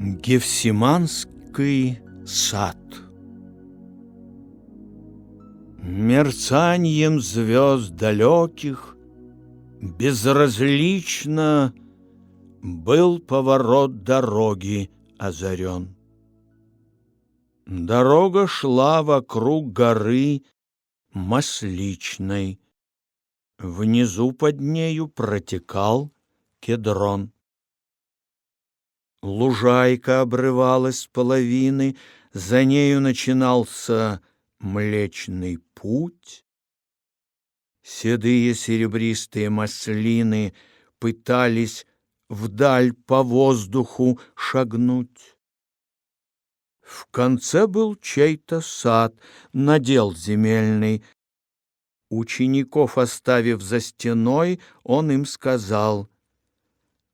Гефсиманский сад Мерцанием звезд далеких Безразлично был поворот дороги озарен. Дорога шла вокруг горы Масличной. Внизу под нею протекал кедрон. Лужайка обрывалась половины, за нею начинался Млечный путь. Седые серебристые маслины пытались вдаль по воздуху шагнуть. В конце был чей-то сад, надел земельный. Учеников оставив за стеной, он им сказал,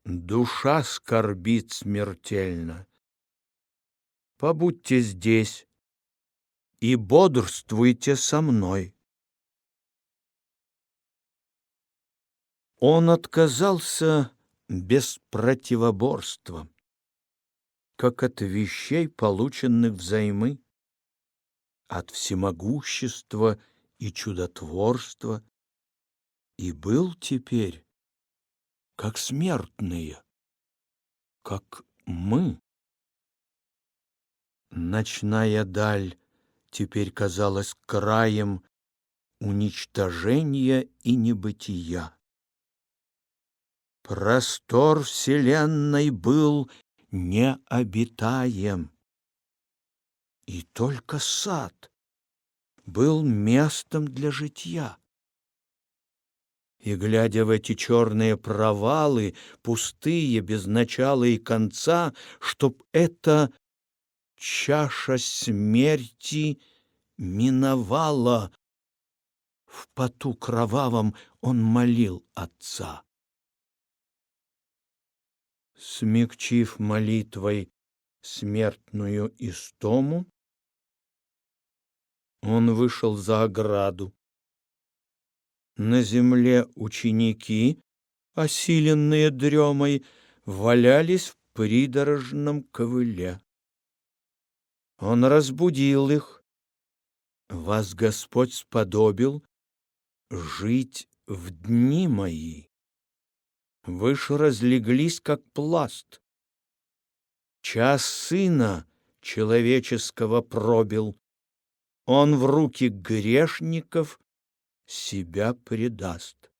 душа скорбит смертельно. Побудьте здесь и бодрствуйте со мной. Он отказался без противоборства, как от вещей, полученных взаймы, от всемогущества и чудотворства, и был теперь как смертные, как мы. Ночная даль теперь казалась краем уничтожения и небытия. Простор Вселенной был необитаем, и только сад был местом для житья и, глядя в эти черные провалы, пустые, без начала и конца, чтоб эта чаша смерти миновала, в поту кровавом он молил отца. Смягчив молитвой смертную истому, он вышел за ограду, на земле ученики, осиленные дремой, валялись в придорожном ковыле. Он разбудил их. Вас Господь сподобил жить в дни мои. Вы ж разлеглись, как пласт. Час сына человеческого пробил. Он в руки грешников себя предаст.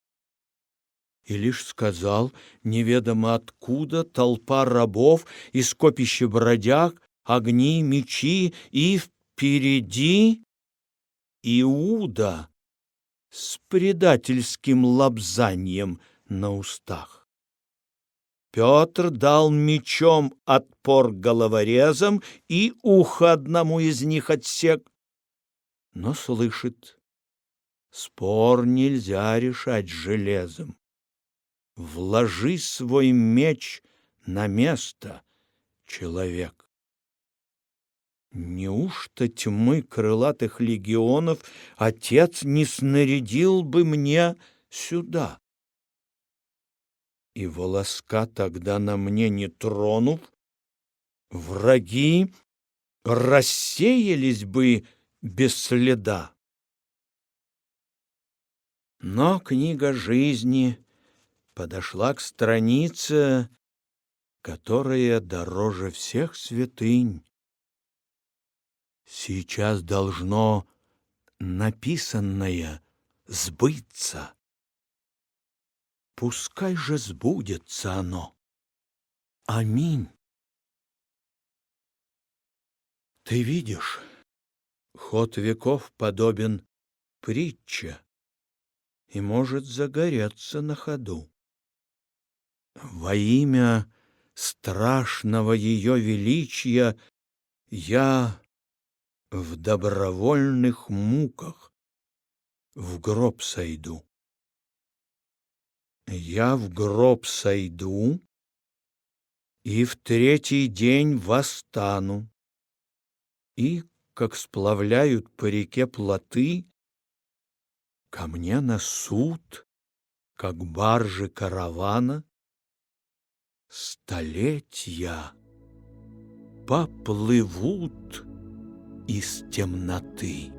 И лишь сказал, неведомо откуда, толпа рабов и скопище бродяг, огни, мечи, и впереди Иуда с предательским лобзанием на устах. Петр дал мечом отпор головорезам и ухо одному из них отсек, но слышит, Спор нельзя решать железом. Вложи свой меч на место, человек. Неужто тьмы крылатых легионов Отец не снарядил бы мне сюда? И волоска тогда на мне не тронув, Враги рассеялись бы без следа. Но книга жизни подошла к странице, которая дороже всех святынь. Сейчас должно написанное сбыться. Пускай же сбудется оно. Аминь. Ты видишь, ход веков подобен притче и может загореться на ходу. Во имя страшного ее величия я в добровольных муках в гроб сойду. Я в гроб сойду и в третий день восстану. И, как сплавляют по реке плоты, ко мне на суд, как баржи каравана, столетия поплывут из темноты.